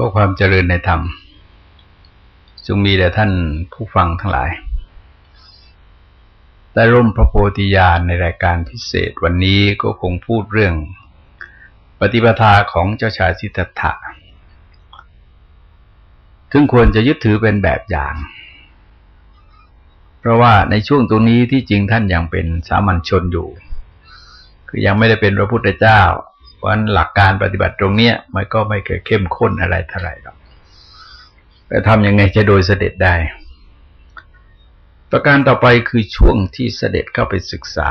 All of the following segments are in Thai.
ก็ความเจริญในธรรมจงมีแด่ท่านผู้ฟังทั้งหลาย ได้ร่มพระโพธิญาณในรายการพิเศษวันนี้ก็คงพูดเรื่อง ปฏิปทาของเจ้าชายสิทธัตถะซึ่งควรจะยึดถือเป็นแบบอย่าง เพราะว่าในช่วงตรงนี้ที่จริงท่านยังเป็นสามัญชนอยู่ คือยังไม่ได้เป็นพระพุทธเจ้า วันหลักการปฏิบัติตรงเนี้ยมันก็ไม่เคยเข้มข้นอะไรเท่าไหร่หรอกแต่ทำยังไงจะโดยเสด็จได้ ประการต่อไปคือช่วงที่เสด็จเข้าไปศึกษา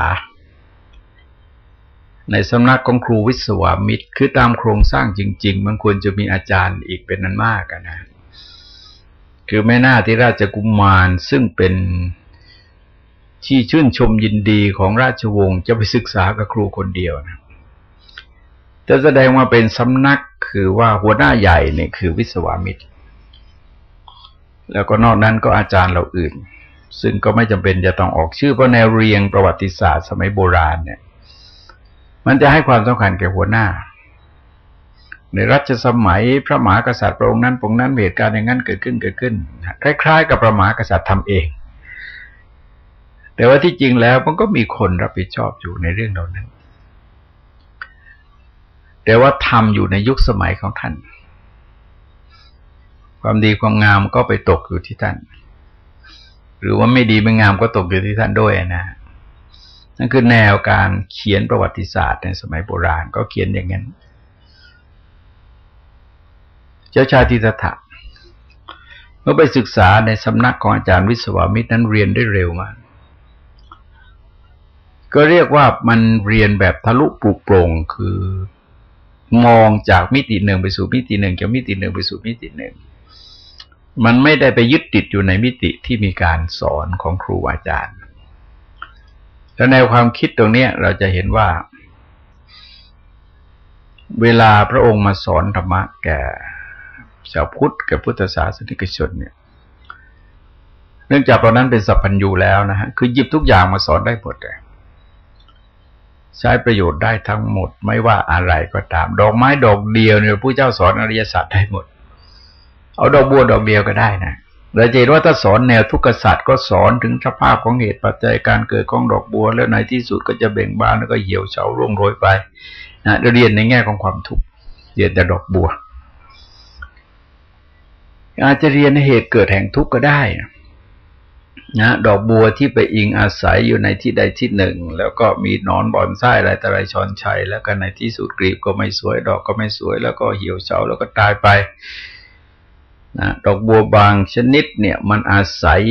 ในสำนักของครูวิศวามิตร คือตามโครงสร้างจริง ๆ มันควรจะมีอาจารย์อีกเป็นนั้นมากนะ คือแม่นาที่ราชกุมมารซึ่งเป็นที่ชื่นชมยินดีของราชวงศ์จะไปศึกษากับครูคนเดียวนะ จะแสดงว่าเป็นสำนักคือว่าหัวหน้าใหญ่เนี่ยคือวิศวามิตร แล้วก็นอกนั้นก็อาจารย์เราอื่น ซึ่งก็ไม่จำเป็นจะต้องออกชื่อเพราะแนวเรียงประวัติศาสตร์สมัยโบราณเนี่ย มันจะให้ความสำคัญแก่หัวหน้า ในรัชสมัยพระมหากษัตริย์พระองค์นั้นพระองค์นั้นเหตุการณ์อย่างนั้นเกิดขึ้นเกิดขึ้น คล้ายๆ กับพระมหากษัตริย์ทำเอง แต่ว่าที่จริงแล้วมันก็มีคนรับผิดชอบอยู่ในเรื่องเหล่านั้น แต่ว่าทำอยู่ในยุคสมัยของท่าน ความดีความงามก็ไปตกอยู่ที่ท่าน หรือว่าไม่ดีไม่งามก็ตกอยู่ที่ท่านด้วยนะนั่นคือแนวการเขียนประวัติศาสตร์ในสมัยโบราณก็เขียนอย่างนั้น เจ้าชายทิตถะเมื่อไปศึกษาในสำนักของอาจารย์วิศวามิตรนั้นเรียนได้เร็วมากก็เรียกว่ามันเรียนแบบทะลุปลุกโปร่งคือ มองจากมิติหนึ่งไปสู่มิติหนึ่งจากมิติหนึ่งไปสู่มิติหนึ่ง มันไม่ได้ไปยึดติดอยู่ในมิติที่มีการสอนของครูอาจารย์ แล้วในความคิดตรงนี้เราจะเห็นว่า เวลาพระองค์มาสอนธรรมะแก่ชาวพุทธแก่พุทธศาสนิกชนเนี่ย เนื่องจากตอนนั้นเป็นสัพพัญญูแล้วนะฮะ คือหยิบทุกอย่างมาสอนได้หมดเลย ใช้ประโยชน์ได้ทั้งหมด ไม่ว่าอะไรก็ตาม ดอกไม้ดอกเดียวเนี่ยผู้เจ้าสอนอริยสัจได้หมด เอาดอกบัวดอกเดียวก็ได้นะเราจะเห็นว่าถ้าสอนแนวทุกขศาสตว์ก็สอนถึงสภาพของเหตุปัจจัยการเกิดของดอกบัว แล้วในที่สุดก็จะเบ่งบานแล้วก็เหี่ยวเฉาร่วงโรยไปนะเรียนในแง่ของความทุกข์เรียนแต่ดอกบัว อาจจะเรียนเหตุเกิดแห่งทุกข์ก็ได้นะ นะดอกบัวที่ไปอิงอาศัยอยู่ในที่ใดที่หนึ่ง แล้วก็มีนอนบอนไส้อะไรแต่ไรชอนชัย แล้วก็ในที่สุดกรีบก็ไม่สวย ดอกก็ไม่สวย แล้วก็เหี่ยวเฉาแล้วก็ตายไปนะดอกบัวบางชนิดเนี่ยมันอาศัย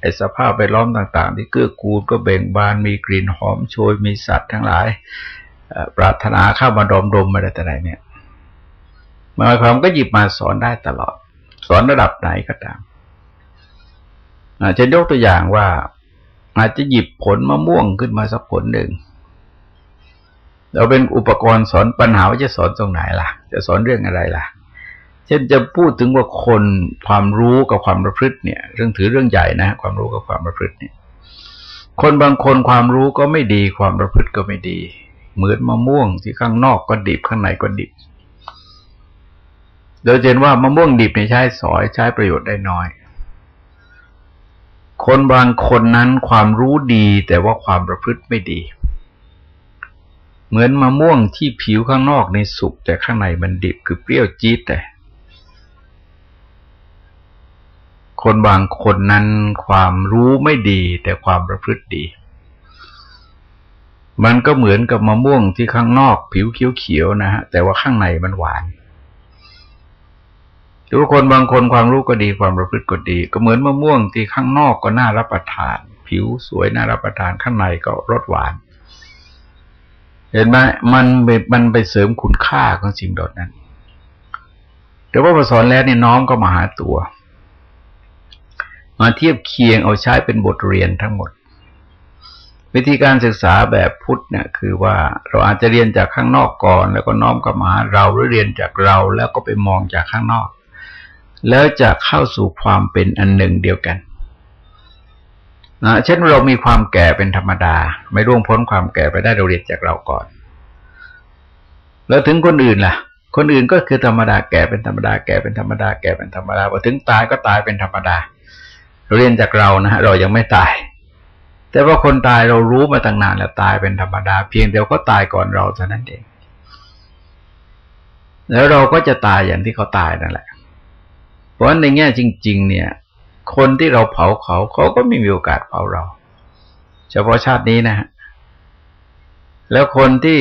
ไอสภาพไปล้อมต่างๆ ที่เกื้อกูลก็เบ่งบานมีกลิ่นหอมโชยมีสัตว์ทั้งหลายปรารถนาเข้ามาดมดมอะไรแต่ไรเนี่ยหมายความก็หยิบมาสอนได้ตลอด สอนระดับไหนก็ตาม อาจจะยกตัวอย่างว่า อาจจะหยิบผลมะม่วงขึ้นมาสักผลหนึ่งเราเป็นอุปกรณ์สอนปัญหาว่าจะสอนตรงไหนล่ะ จะสอนเรื่องอะไรล่ะ เช่นจะพูดถึงว่าคนความรู้กับความประพฤติเนี่ย เรื่องถือเรื่องใหญ่นะ ความรู้กับความประพฤติเนี่ย คนบางคนความรู้ก็ไม่ดี ความประพฤติก็ไม่ดี เหมือนมะม่วงที่ข้างนอกก็ดิบข้างในก็ดิบโดยเห็นว่ามะม่วงดิบในใช้สอยใช้ประโยชน์ได้น้อย คนบางคนนั้นความรู้ดีแต่ว่าความประพฤติไม่ดี เหมือนมะม่วงที่ผิวข้างนอกในสุกแต่ข้างในมันดิบคือเปรี้ยวจี๊ดแต่ คนบางคนนั้นความรู้ไม่ดี แต่ความประพฤติดี มันก็เหมือนกับมะม่วงที่ข้างนอก ผิวเขียวๆนะฮะแต่ว่าข้างในมันหวาน หรือคนบางคนความรู้ก็ดีความประพฤติก็ดี ก็เหมือนมะม่วงที่ข้างนอกก็น่ารับประทาน ผิวสวยน่ารับประทานข้างในก็รสหวาน เห็นไหมมันมันไปเสริมคุณค่าของสิ่งดดนั้น แต่ว่าพอสอนแล้วเนี่ยน้อมก็มาหาตัว มาเทียบเคียงเอาใช้เป็นบทเรียนทั้งหมดวิธีการศึกษาแบบพุทธเนี่ยคือว่าเราอาจจะเรียนจากข้างนอกก่อน แล้วก็น้อมกับมาเราหรือเรียนจากเราแล้วก็ไปมองจากข้างนอก แล้วจะเข้าสู่ความเป็นอันหนึ่งเดียวกันนะเช่นเรามีความแก่เป็นธรรมดา ไม่ร่วงพ้นความแก่ไปได้เราเรียนจากเราก่อน แล้วถึงคนอื่นล่ะ คนอื่นก็คือธรรมดาแก่เป็นธรรมดาแก่เป็นธรรมดาแก่เป็นธรรมดาพอถึงตายก็ตายเป็นธรรมดาเราเรียนจากเรานะฮะเรายังไม่ตาย แต่ว่าคนตายเรารู้มาตั้งนานแล้วตายเป็นธรรมดา เพียงเดียวก็ตายก่อนเราเท่านั้นเองแล้วเราก็จะตายอย่างที่เขาตายนั่นแหละ ราะฉะนั้นในแง่จริง ๆ เนี่ย คนที่เราเผาเขาเขาก็ไม่มีโอกาสเผาเรา เฉพาะชาตินี้นะฮะแล้วคนที่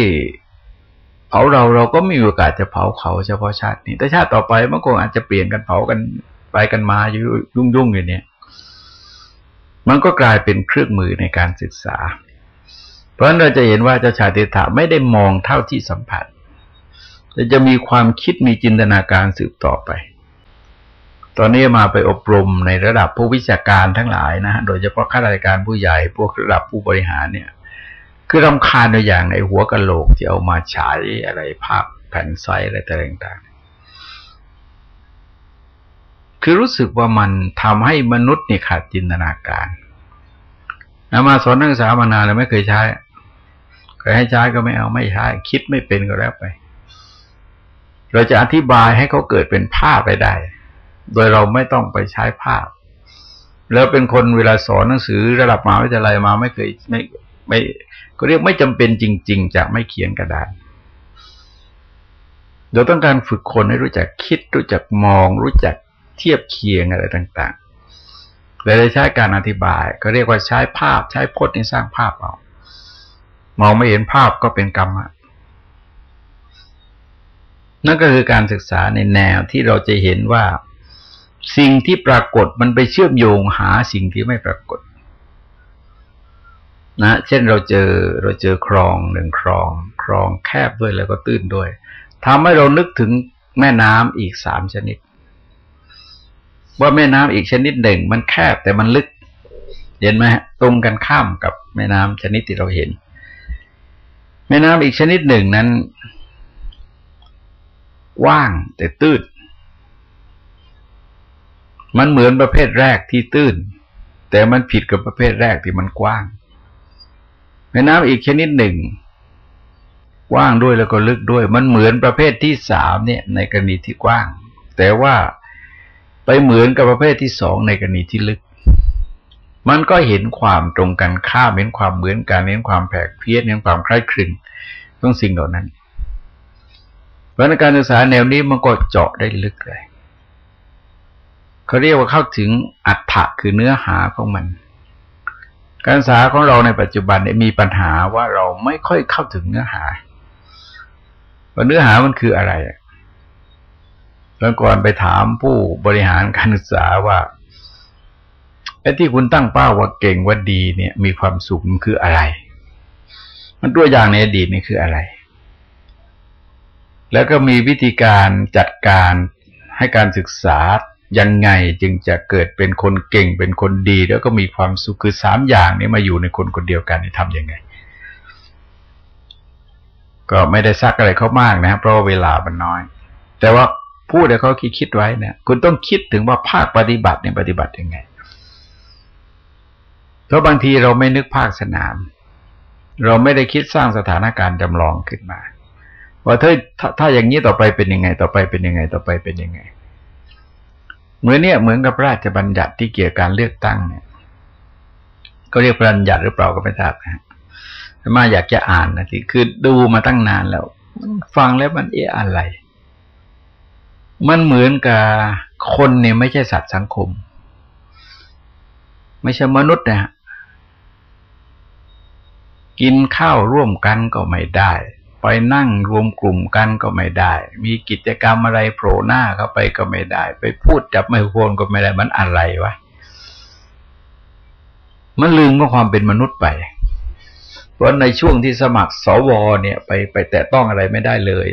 เผาเราเราก็ไม่มีโอกาสจะเผาเขาเฉพาะชาตินี้ แต่ชาติต่อไปมันคงอาจจะเปลี่ยนกันเผากันไปกันมาอยู่ยุ่งๆอยู่เนี่ย มันก็กลายเป็นเครื่องมือในการศึกษา เพราะฉะนั้นเราจะเห็นว่าเจ้าชายติถาไม่ได้มองเท่าที่สัมผัส แต่จะมีความคิดมีจินตนาการสืบต่อไป ตอนนี้มาไปอบรมในระดับผู้วิชาการทั้งหลายนะโดยเฉพาะข้าราชการผู้ใหญ่ พวกระดับผู้บริหารเนี่ย คือรำคาญในอย่างในหัวกะโหลกที่เอามาฉายอะไรภาพแผ่นไซอะไรต่างๆ คือรู้สึกว่ามันทำให้มนุษย์เนี่ยขาดจินตนาการนามาสอนนักศึกษามานานแล้วไม่เคยใช้เคยให้ใช้ก็ไม่เอาไม่ใช้ คิดไม่เป็นก็แล้วไป เราจะอธิบายให้เขาเกิดเป็นภาพไปได้ โดยเราไม่ต้องไปใช้ภาพ แล้วเป็นคนเวลาสอนหนังสือระดับมหาวิทยาลัยมาไม่เคยไม่ไม่ก็เรียกไม่จำเป็นจริง ๆ จะไม่เขียนกระดานเราต้องการฝึกคนให้รู้จักคิด รู้จักมอง รู้จักเทียบเคียงอะไรต่างๆเลยใช้การอธิบาย ก็เรียกว่าใช้ภาพ ใช้พจน์ในสร้างภาพเอามองไม่เห็นภาพก็เป็นกรรมะนั่นก็คือการศึกษาในแนวที่เราจะเห็นว่า สิ่งที่ปรากฏมันไปเชื่อมโยงหาสิ่งที่ไม่ปรากฏ นะ เช่นเราเจอเราเจอคลองหนึ่งคลอง คลองแคบด้วยแล้วก็ตื้นด้วยทำให้เรานึกถึงแม่น้ำอีกสามชนิด ว่าแม่น้ำอีกชนิดหนึ่ง มันแคบแต่มันลึก เห็นไหมตรงกันข้ามกับแม่น้ำชนิดที่เราเห็น แม่น้ำอีกชนิดหนึ่งนั้น ว่างแต่ตื้น มันเหมือนประเภทแรกที่ตื้น แต่มันผิดกับประเภทแรกที่มันกว้างแม่น้ำอีกชนิดหนึ่ง กว้างด้วยแล้วก็ลึกด้วย มันเหมือนประเภทที่สามเนี่ยในกรณีที่กว้าง แต่ว่าไปเหมือนกับประเภทที่สองในกรณีที่ลึก มันก็เห็นความตรงกันข้ามเห็นความเหมือนกันเห็นความแผกเพี้ยนเห็นความคล้ายคลึงต้องสิ่งเหล่านั้นเพราะในการศึกษาแนวนี้มันก็เจาะได้ลึกเลย เขาเรียกว่าเข้าถึงอัฏฐะคือเนื้อหาของมัน การศึกษาของเราในปัจจุบันเนี่ยมีปัญหาว่าเราไม่ค่อยเข้าถึงเนื้อหาว่าเนื้อหามันคืออะไรแล้วก่อนไปถามผู้บริหารการศึกษาว่าไอ้ที่คุณตั้งเป้าว่าเก่งว่าดีเนี่ย มีความสุขมันคืออะไร มันตัวอย่างในอดีตนี่คืออะไร แล้วก็มีวิธีการจัดการให้การศึกษา ยังไงจึงจะเกิดเป็นคนเก่งเป็นคนดี แล้วก็มีความสุขคือสามอย่างนี้มาอยู่ในคนคนเดียวกันนี่ทำยังไง ก็ไม่ได้ซักอะไรเขามากนะเพราะเวลามันน้อย แต่ว่าพูดแต่เขาคิดคิดไว้เนี่ย คุณต้องคิดถึงว่าภาคปฏิบัติเนี่ยปฏิบัติยังไงเพราะบางทีเราไม่นึกภาคสนาม เราไม่ได้คิดสร้างสถานการณ์จำลองขึ้นมาว่าถ้าถ้าอย่างนี้ต่อไปเป็นยังไง ต่อไปเป็นยังไง ต่อไปเป็นยังไง เหมือนเนี่ยเหมือนกับราชบัญญัติที่เกี่ยวกับการเลือกตั้งเนี่ย ก็เรียกบัญญัติหรือเปล่าก็ไม่ทราบนะมาอยากจะอ่านนะที่คือดูมาตั้งนานแล้ว ฟังแล้วมันเอะอะไร มันเหมือนกับคนเนี่ยไม่ใช่สัตว์สังคม ไม่ใช่มนุษย์นะกินข้าวร่วมกันก็ไม่ได้ ไปนั่งรวมกลุ่มกันก็ไม่ได้ มีกิจกรรมอะไรโผล่หน้าเข้าไปก็ไม่ได้ ไปพูดจับไมโครโฟนก็ไม่ได้มันอะไรวะมันลืมว่าความเป็นมนุษย์ไป เพราะในช่วงที่สมัครสวเนี่ย ไปไปแตะต้องอะไรไม่ได้เลย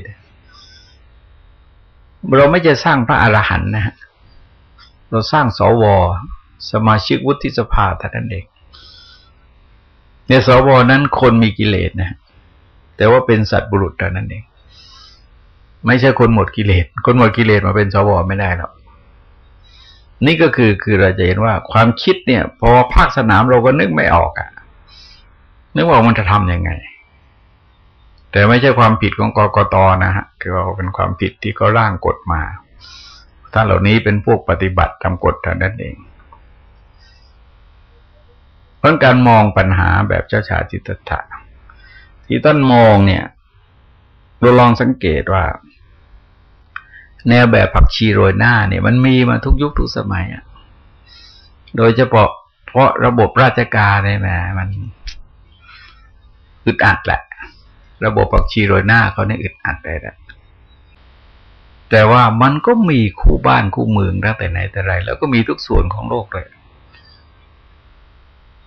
เราไม่จะสร้างพระอรหันต์นะฮะเราสร้างสวสมาชิกวุฒิสภาท่านเองในสวนั้นคนมีกิเลสนะ แต่ว่าเป็นสัตว์บุรุษเท่านั้นเอง ไม่ใช่คนหมดกิเลส คนหมดกิเลสมาเป็นสวไม่ได้หรอกนี่ก็คือคือเราจะเห็นว่าความคิดเนี่ย พอภาคสนามเราก็นึกไม่ออกอะ่ะ นึกว่ามันจะทํำยังไง แต่ไม่ใช่ความผิดของกกตนะฮะคือว่าเป็นความผิดที่เขาร่างกฎมาท่านเหล่านี้เป็นพวกปฏิบัติทำกฎเท่านั้นเองเพราะการมองปัญหาแบบเจ้าชาจิตตะ ที่ต้นมองเนี่ยเราลองสังเกตว่า แนวแบบผักชีโรยหน้าเนี่ย มันมีมาทุกยุคทุกสมัยอะโดยเฉพาะเพราะระบบราชการเนี่ยแหมมันอึดอัดแหละ ระบบผักชีโรยหน้าเขาเนี่ยอึดอัดเลยแหละแต่ว่ามันก็มีคู่บ้านคู่เมืองตั้งแต่ไหนแต่ไร แล้วก็มีทุกส่วนของโลกเลย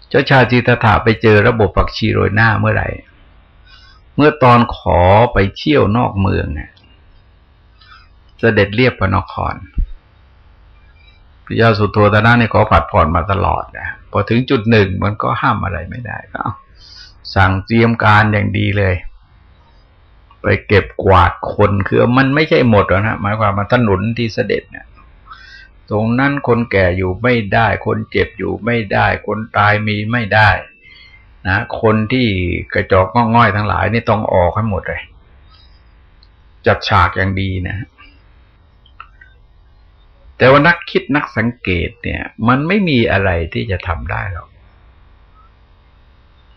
เจ้าชาจิตถาไปเจอระบบผักชีโรยหน้าเมื่อไหร่ เมื่อตอนขอไปเที่ยวนอกเมืองเนี่ยเสด็จเรียบพระนครพระยาสุโธตนะเนี่ยขอผัดผ่อนมาตลอดนะพอถึงจุดหนึ่งมันก็ห้ามอะไรไม่ได้ก็สั่งเตรียมการอย่างดีเลย ไปเก็บกวาดคนคือมันไม่ใช่หมดนะหมายความมาถนนที่เสด็จเนี่ยตรงนั้นคนแก่อยู่ไม่ได้ คนเจ็บอยู่ไม่ได้ คนตายมีไม่ได้ นะคนที่กระจอกง่อยทั้งหลายนี่ต้องออกให้หมดเลย จัดฉากอย่างดีนะ แต่ว่านักคิดนักสังเกตเนี่ย มันไม่มีอะไรที่จะทำได้หรอก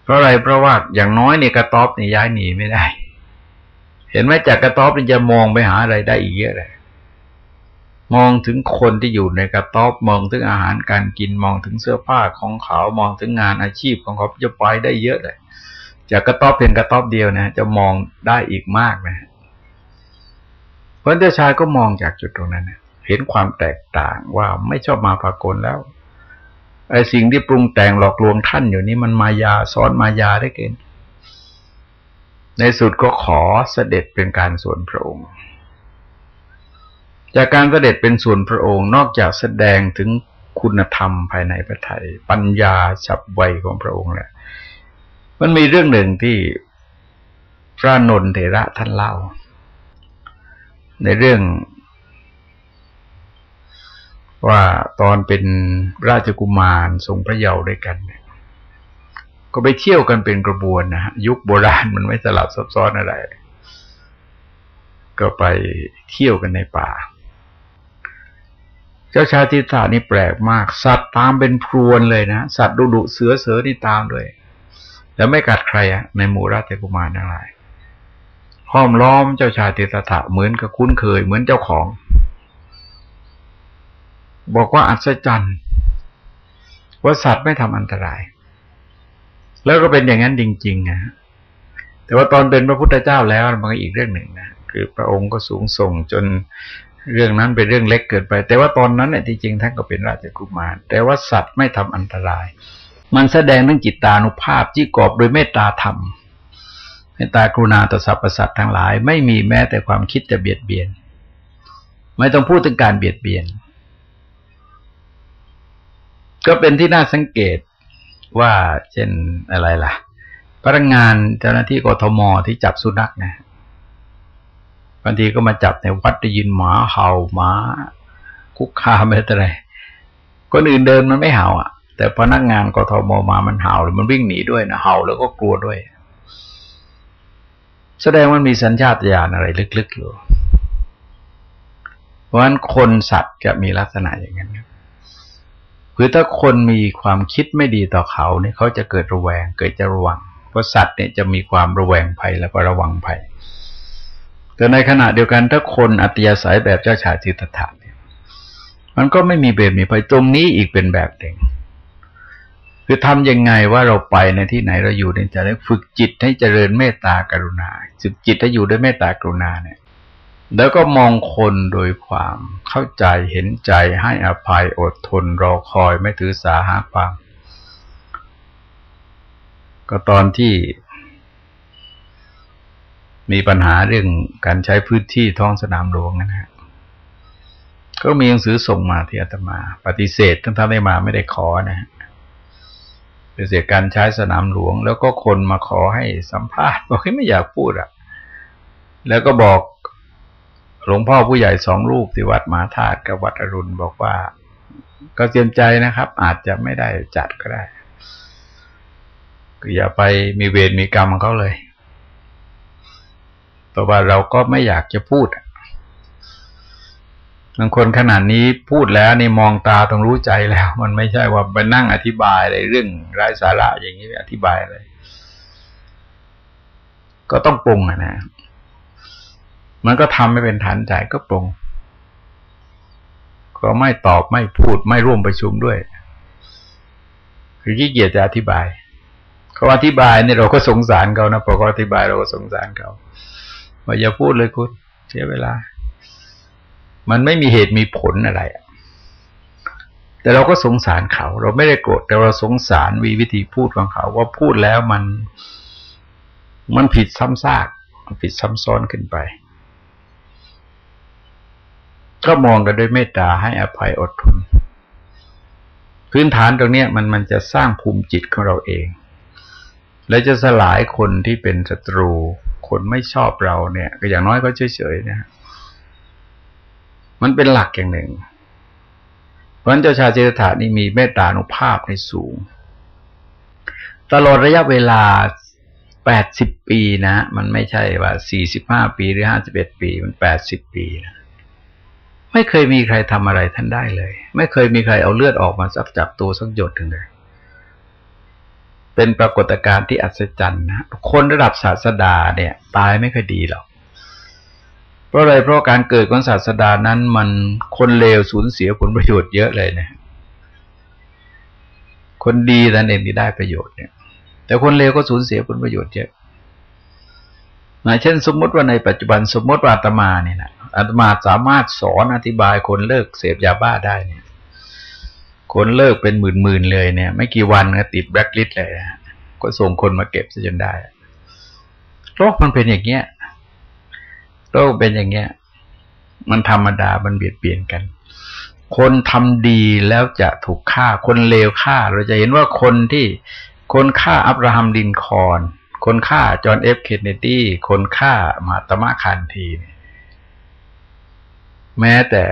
เพราะอะไรเพราะว่าอย่างน้อยเนี่ยกระต๊อบนี่ย้ายหนีไม่ได้ เห็นไหมจากกระต๊อบนี่จะมองไปหาอะไรได้อีกเยอะเลย มองถึงคนที่อยู่ในกระต๊อบมองถึงอาหารการกินมองถึงเสื้อผ้าของเขามองถึงงานอาชีพของเขาจะไปได้เยอะเลยจากกระต๊อบเพียงกระต๊อบเดียวนะจะมองได้อีกมากนะเพราะเจ้าชายก็มองจากจุดตรงนั้นเห็นความแตกต่างว่าไม่ชอบมาพากลแล้วไอ้สิ่งที่ปรุงแต่งหลอกลวงท่านอยู่นี้มันมายาซ้อนมายาได้เกินในสุดก็ขอเสด็จเป็นการส่วนพระองค์ จากการเสด็จเป็นส่วนพระองค์นอกจากแสดงถึงคุณธรรมภายในพระไทย ปัญญาฉับไวของพระองค์แหละมันมีเรื่องหนึ่งที่พระนนเถระท่านเล่า ในเรื่อง ว่าตอนเป็นราชกุมารทรงพระเยาว์ด้วยกันเนี่ยก็ไปเที่ยวกันเป็นกระบวนนะฮะยุคโบราณมันไม่สลับซับซ้อนอะไร ก็ไปเที่ยวกันในป่า เจ้าชาติตานี่แปลกมาก สัตว์ตามเป็นพรวนเลยนะ สัตว์ดุดุเสือเสือนี่ตามด้วยแล้วไม่กัดใครอะในหมู่ราชกุมารทั้งหลายห้อมล้อมเจ้าชาติตถะเหมือนกับคุ้นเคย เหมือนเจ้าของ บอกว่าอัศจรรย์ว่าสัตว์ไม่ทำอันตราย แล้วก็เป็นอย่างนั้นจริงๆนะแต่ว่าตอนเป็นพระพุทธเจ้าแล้วมันก็อีกเรื่องหนึ่งนะคือพระองค์ก็สูงส่งจน เรื่องนั้นเป็นเรื่องเล็กเกินไป แต่ว่าตอนนั้นเนี่ยที่จริงท่านก็เป็นราชกุมาร แต่ว่าสัตว์ไม่ทำอันตราย มันแสดงเรื่องจิตตานุภาพที่กอบโดยเมตตาธรรมเมตตากรุณาต่อสรรพสัตว์ทั้งหลาย ไม่มีแม้แต่ความคิดจะเบียดเบียน ไม่ต้องพูดถึงการเบียดเบียน ก็เป็นที่น่าสังเกตว่าเช่นอะไรล่ะพนักงานเจ้าหน้าที่กทมที่จับสุนัขนะ บางทีก็มาจับในวัดได้ยินหมาเห่าหมาคุกคามอะไรคนอื่นเดินมันไม่เห่าอะ แต่พนักงานกทมมามันเห่าหรือมันวิ่งหนีด้วยนะเห่าแล้วก็กลัวด้วย แสดงมันมีสัญชาตญาณอะไรลึกๆอยู่เพราะฉะนั้นคนสัตว์จะมีลักษณะอย่างนั้นคือถ้าคนมีความคิดไม่ดีต่อเขาเนี่ยเขาจะเกิดระแวง เกิดจะระวังเพราะสัตว์เนี่ยจะมีความระแวงภัยแล้วก็ระวังภัย แต่ในขณะเดียวกันถ้าคนอัตยาศัยแบบเจ้าชายจิตถะเนี่ยมันก็ไม่มีเบรมีภัยตรงนี้อีกเป็นแบบหนึ่งคือทำยังไงว่าเราไปในที่ไหนเราอยู่ในจะได้ฝึกจิตให้เจริญเมตตากรุณาฝึกจิตให้อยู่ด้วยเมตตากรุณาเนี่ย แล้วก็มองคนโดยความเข้าใจเห็นใจให้อภัยอดทนรอคอยไม่ถือสาหาความ ก็ตอนที่ มีปัญหาเรื่องการใช้พื้นที่ท้องสนามหลวงนะฮะก็มีหนังสือส่งมาที่อาตมา ปฏิเสธทั้งท่านได้มาไม่ได้ขอนะปฏิเสธการใช้สนามหลวง แล้วก็คนมาขอให้สัมภาษณ์บอกให้ไม่อยากพูดอะ่ะ แล้วก็บอกหลวงพ่อผู้ใหญ่สองรูปที่วัดมหาธาตุกับวัดอรุณบอกว่า ก็เตรียมใจนะครับ อาจจะไม่ได้จัดก็ได้ก็อย่าไปมีเวรมีกรรมของเขาเลย เพราะว่าเราก็ไม่อยากจะพูดบางคนขนาดนี้พูดแล้วนี่มองตาต้องรู้ใจแล้ว มันไม่ใช่ว่าไปนั่งอธิบายอะไรเรื่องไร้สาระอย่างนี้อธิบายอะไรก็ต้องปรุงอะนะ มันก็ทำไม่เป็นฐานใจก็ปรุง ก็ไม่ตอบไม่พูดไม่ร่วมประชุมด้วย คือขี้เกียจจะอธิบายเขาอธิบายเนี่ยเราก็สงสารเขานะพอเขาอธิบายเราก็สงสารเขา ว่าอย่าพูดเลยคุณเสียเวลา มันไม่มีเหตุมีผลอะไรแต่เราก็สงสารเขา เราไม่ได้โกรธแต่เราสงสารวีวิธีพูดของเขา ว่าพูดแล้วมัน มันผิดซ้ำซากมันผิดซ้ำซ้อนขึ้นไป ก็มองกันด้วยเมตตาให้อภัยอดทนพื้นฐานตรงนี้มันมันจะสร้างภูมิจิตของเราเอง และจะสลายคนที่เป็นศัตรู คนไม่ชอบเราเนี่ย ก็อย่างน้อยก็เฉยๆนะ มันเป็นหลักอย่างหนึ่ง เพราะฉะนั้นเจ้าชายเจตถานี่มีเมตตานุภาพในสูง ตลอดระยะเวลาแปดสิบปีนะ มันไม่ใช่ว่าสี่สิบห้าปีหรือห้าสิบเอ็ดปี มันแปดสิบปีนะไม่เคยมีใครทำอะไรท่านได้เลย ไม่เคยมีใครเอาเลือดออกมาจับจับตัวสักหยดถึงเลย เป็นปรากฏการณ์ที่อัศจรรย์นะคนระดับศาสดาเนี่ย ตายไม่ค่อยดีหรอกเพราะอะไรเพราะการเกิดของศาสดานั้นมันคนเลวสูญเสียผลประโยชน์เยอะเลยนะ คนดีนั่นเองที่ได้ประโยชน์เนี่ย แต่คนเลวก็สูญเสียผลประโยชน์เยอะนะเช่นสมมติว่าในปัจจุบันสมมติว่าตมาเนี่ยนะอาตมาสามารถสอนอธิบายคนเลิกเสพยาบ้าได้เนี่ย คนเลิกเป็นหมื่นๆเลยเนี่ย ไม่กี่วันก็ติดแบล็คลิสต์เลยก็ส่งคนมาเก็บซะจนได้โรคมันเป็นอย่างเงี้ยโรคเป็นอย่างเงี้ย มันธรรมดามันเบียดเบียนกัน คนทำดีแล้วจะถูกฆ่า คนเลวฆ่า เราจะเห็นว่าคนที่คนฆ่าอับราฮัมลินคอล์น คนฆ่าจอห์นเอฟเคนเนดีคนฆ่ามหาตมะคานธีแม้แต่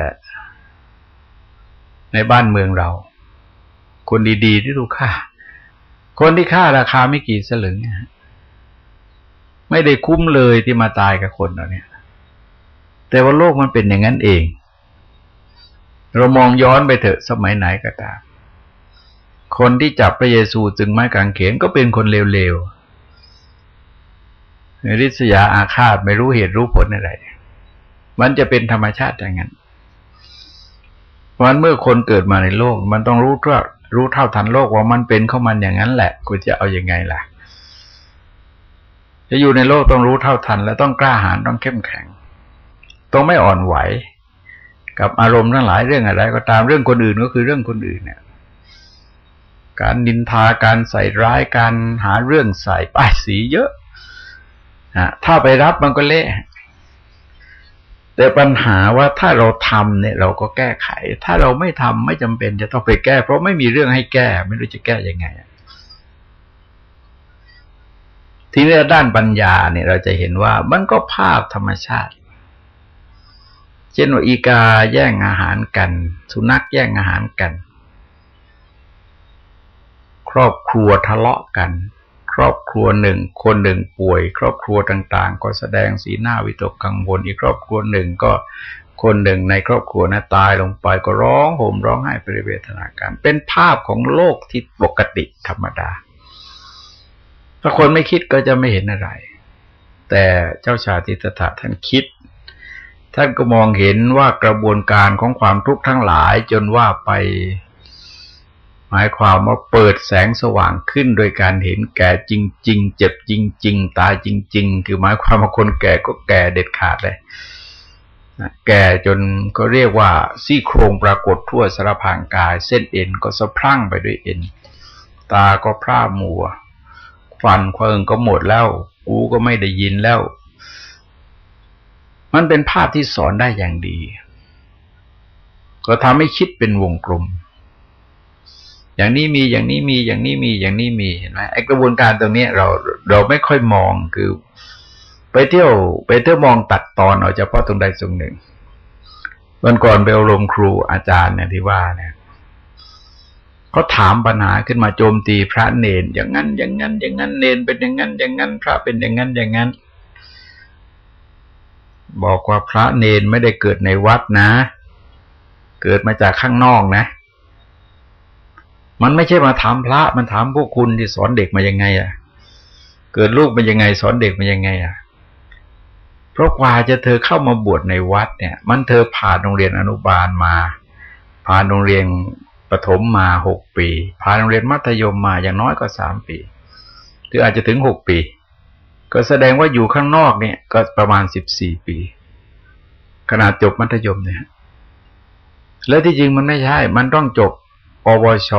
ในบ้านเมืองเรา คนดีๆที่ถูกฆ่า คนที่ฆ่าราคาไม่กี่สลึงไม่ได้คุ้มเลยที่มาตายกับคนเราเนี่ย แต่ว่าโลกมันเป็นอย่างนั้นเอง เรามองย้อนไปเถอะสมัยไหนก็ตาม คนที่จับพระเยซูจึงไม้กางเขนก็เป็นคนเลวๆริษยาอาฆาตไม่รู้เหตุรู้ผลอะไร มันจะเป็นธรรมชาติอย่างนั้นเพราะฉะนั้นเมื่อคนเกิดมาในโลก มันต้องรู้ทั่ว รู้เท่าทันโลกว่ามันเป็นเข้ามันอย่างนั้นแหละกูจะเอาอยัางไงล่ะ จะอยู่ในโลกต้องรู้เท่าทัน และต้องกล้าหาญต้องเข้มแข็ง ต้องไม่อ่อนไหว กับอารมณ์ทั้งหลายเรื่องอะไร ก็ตามเรื่องคนอื่นก็คือเรื่องคนอื่นเนี่ยการนินทาการใส่ร้ายการหาเรื่องใส่ป้ายสีเยอะนะถ้าไปรับมันก็เละ แต่ปัญหาว่าถ้าเราทำเนี่ยเราก็แก้ไข ถ้าเราไม่ทำไม่จำเป็นจะต้องไปแก้ เพราะไม่มีเรื่องให้แก้ ไม่รู้จะแก้ยังไงทีนี้ด้านปัญญาเนี่ยเราจะเห็นว่ามันก็ภาพธรรมชาติ เช่นว่าอีกาแย่งอาหารกัน สุนัขแย่งอาหารกัน ครอบครัวทะเลาะกัน ครอบครัวหนึ่ง คนหนึ่งป่วย ครอบครัวต่างๆ ก็แสดงสีหน้าวิตกกังวลอีกครอบครัวหนึ่งก็คนหนึ่งในครอบครัวนะตายลงไปก็ร้องโหมร้องไห้ปริเวทนาการ เป็นภาพของโลกที่ปกติธรรมดา ถ้าคนไม่คิดก็จะไม่เห็นอะไร แต่เจ้าชาติตถะท่านคิด ท่านก็มองเห็นว่ากระบวนการของความทุกข์ทั้งหลายจนว่าไป หมายความว่าเปิดแสงสว่างขึ้นโดยการเห็นแก่จริง ๆ เจ็บจริง ๆ ตายจริง ๆ คือหมายความว่าคนแก่ก็แก่เด็ดขาดเลยแก่จนก็เรียกว่าซี่โครงปรากฏทั่วสารพางกาย เส้นเอ็นก็สะพรั่งไปด้วยเอ็น ตาก็พร่ามัว ฟันเควิงก็หมดแล้วกูก็ไม่ได้ยินแล้ว มันเป็นภาพที่สอนได้อย่างดี ก็ทำให้คิดเป็นวงกลม อย่างนี้มีอย่างนี้มีอย่างนี้มีอย่างนี้มีเห็นไหมไอกระบวนการตรงนี้เราเราไม่ค่อยมองคือ ไปเที่ยว ไปเที่ยวมองตัดตอนเอาเฉพาะตรงใดตรงหนึ่งวันก่อนไปอบรมครูอาจารย์เนี่ยที่ว่าเนี่ยเขาถามปัญหาขึ้นมาโจมตีพระเนน อย่างนั้น อย่างนั้น อย่างนั้นเนนเป็นอย่างนั้น อย่างนั้น พระเป็นอย่างนั้นอย่างนั้น บอกว่าพระเนนไม่ได้เกิดในวัดนะ เกิดมาจากข้างนอกนะ มันไม่ใช่มาถามพระ มันถามพวกคุณที่สอนเด็กมายังไงอะ่ะ เกิดลูกมายังไง สอนเด็กมายังไงอะ่ะ เพราะกว่าจะเธอเข้ามาบวชในวัดเนี่ย มันเธอผ่านโรงเรียนอนุบาลมา ผ่านโรงเรียนประถมมาหกปี ผ่านโรงเรียนมัธยมมาอย่างน้อยก็สามปี หรืออาจจะถึงหกปี ก็แสดงว่าอยู่ข้างนอกเนี่ย ก็ประมาณสิบสี่ปี ขนาดจบมัธยมเนี่ย แล้วที่จริงมันไม่ใช่ มันต้องจบ ปวช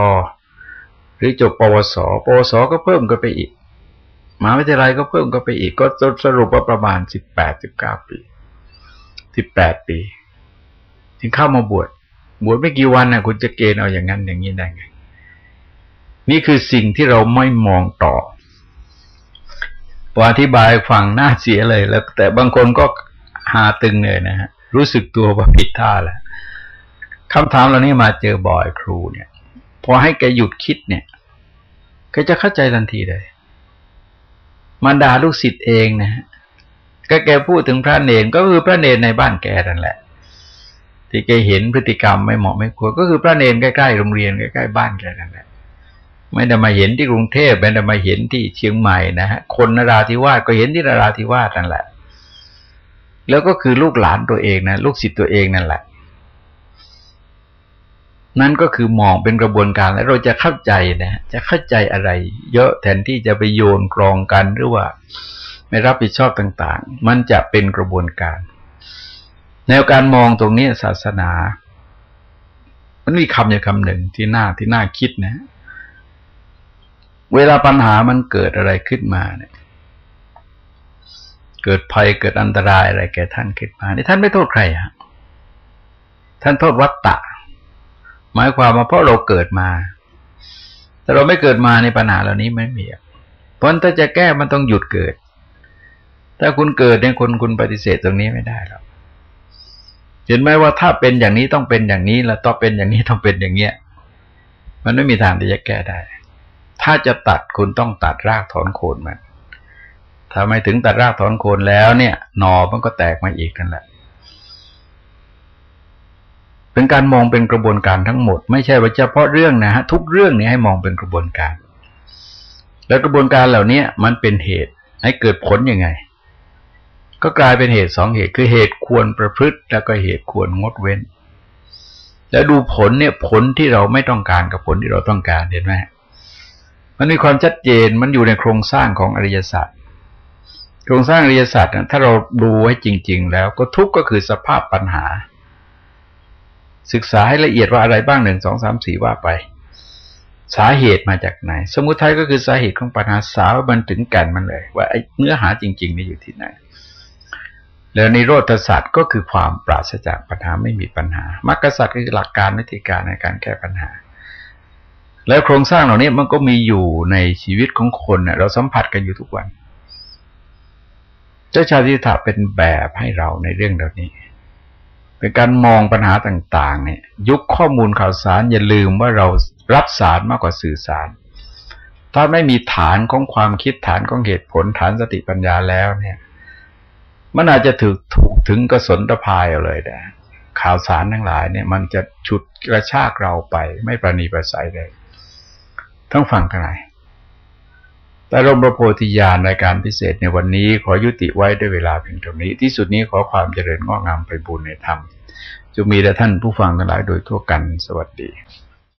หรือจบปวส ปวสก็เพิ่มก็ไปอีกมหาวิทยาลัยก็เพิ่มก็ไปอีกก็สรุปว่าประมาณสิบแปดสิบเก้าปีสิบแปดปี ถึงเข้ามาบวชบวชไม่กี่วันนะคุณจะเกณฑ์เอาอย่างนั้นอย่างนี้ได้ไงนี่คือสิ่งที่เราไม่มองต่อพออธิบายฟังน่าเสียเลยแล้ว แต่บางคนก็หาตึงเลยนะฮะรู้สึกตัวว่าผิดท่าแล้วคำถามเหล่านี้มาเจอบ่อยครูเนี่ย พอให้แกหยุดคิดเนี่ยแกจะเข้าใจทันทีเลยมันด่าลูกศิษย์เองนะฮะก็แกพูดถึงพระเนนก็คือพระเนนในบ้านแกนั่นแหละ ที่แกเห็นพฤติกรรมไม่เหมาะไม่ควรก็คือพระเนนใกล้ๆโรงเรียนใกล้ๆบ้านแกนั่นแหละ ไม่ได้มาเห็นที่กรุงเทพไม่ได้มาเห็นที่เชียงใหม่นะฮะคนนราธิวาสก็เห็นที่นราธิวาสนั่นแหละ แล้วก็คือลูกหลานตัวเองนะลูกศิษย์ตัวเองนั่นแหละ นั่นก็คือมองเป็นกระบวนการแล้วเราจะเข้าใจนะจะเข้าใจอะไร เยอะแทนที่จะไปโยนกรองกันหรือว่า ไม่รับผิดชอบต่าง ๆ มันจะเป็นกระบวนการ แนวการมองตรงนี้ศาสนา มันมีคำอย่างคำหนึ่งที่น่าที่น่าคิดนะ เวลาปัญหามันเกิดอะไรขึ้นมาเนี่ย เกิดภัยเกิดอันตรายอะไรแก่ท่านขึ้นมานี่ท่านไม่โทษใครฮะท่านโทษวัตตะ หมายความว่าเพราะเราเกิดมาถ้าเราไม่เกิดมาในปัญหาเหล่านี้ไม่มีเพราะถ้าจะแก้มันต้องหยุดเกิด ถ้าคุณเกิดเนี่ยคุณคุณปฏิเสธตรงนี้ไม่ได้หรอกเห็นไหมว่าถ้าเป็นอย่างนี้ต้องเป็นอย่างนี้ แล้วต้องเป็นอย่างนี้ต้องเป็นอย่างเงี้ย มันไม่มีทางที่จะแก้ได้ ถ้าจะตัดคุณต้องตัดรากถอนโคนมันถ้าไม่ถึงตัดรากถอนโคนแล้วเนี่ย หนอมันก็แตกมาอีกนั่นแหละ เป็นการมองเป็นกระบวนการทั้งหมด ไม่ใช่ว่าเฉพาะเรื่องนะฮะทุกเรื่องนี้ให้มองเป็นกระบวนการ แล้วกระบวนการเหล่านี้มันเป็นเหตุให้เกิดผลยังไง ก็กลายเป็นเหตุสองเหตุคือเหตุควรประพฤติ แล้วก็เหตุควรงดเว้น แล้วดูผลเนี่ยผลที่เราไม่ต้องการกับผลที่เราต้องการเห็นไหมมันมีความชัดเจนมันอยู่ในโครงสร้างของอริยสัจโครงสร้างอริยสัจถ้าเราดูให้จริง ๆ แล้วก็ทุกข์ก็คือสภาพปัญหา ศึกษาให้ละเอียดว่าอะไรบ้างหนึ่งสองสามสี่ว่าไป สาเหตุมาจากไหน สมุทัยก็คือสาเหตุของปัญหาสาวมันถึงกันมันเลย ว่าไอ้เนื้อหาจริงๆนี่อยู่ที่ไหน แล้วในโรธศาสตร์ก็คือความปราศจากปัญหาไม่มีปัญหามรรคศาสตร์คือหลักการวิธีการในการแก้ปัญหา แล้วโครงสร้างเหล่านี้มันก็มีอยู่ในชีวิตของคนเราสัมผัสกันอยู่ทุกวัน เจ้าชาติถาเป็นแบบให้เราในเรื่องเหล่านี้ เป็นการมองปัญหาต่างๆเนี่ยยุคข้อมูลข่าวสารอย่าลืมว่าเรารับสารมากกว่าสื่อสาร ถ้าไม่มีฐานของความคิดฐานของเหตุผลฐานสติปัญญาแล้วเนี่ย มันอาจจะถูกถูกถึงกระสนตะพายเลยนะข่าวสารทั้งหลายเนี่ย มันจะฉุดกระชากเราไปไม่ประนีประสัยเลยทั้งฝั่งทั้งหลาย แต่รมประโพธิญาณในการพิเศษในวันนี้ขอยุติไว้ด้วยเวลาเพียงเท่านี้ ที่สุดนี้ขอความเจริญงอกงามไปบุญในธรรมจะมีแด่ท่านผู้ฟังทั้งหลายโดยทั่วกันสวัสดี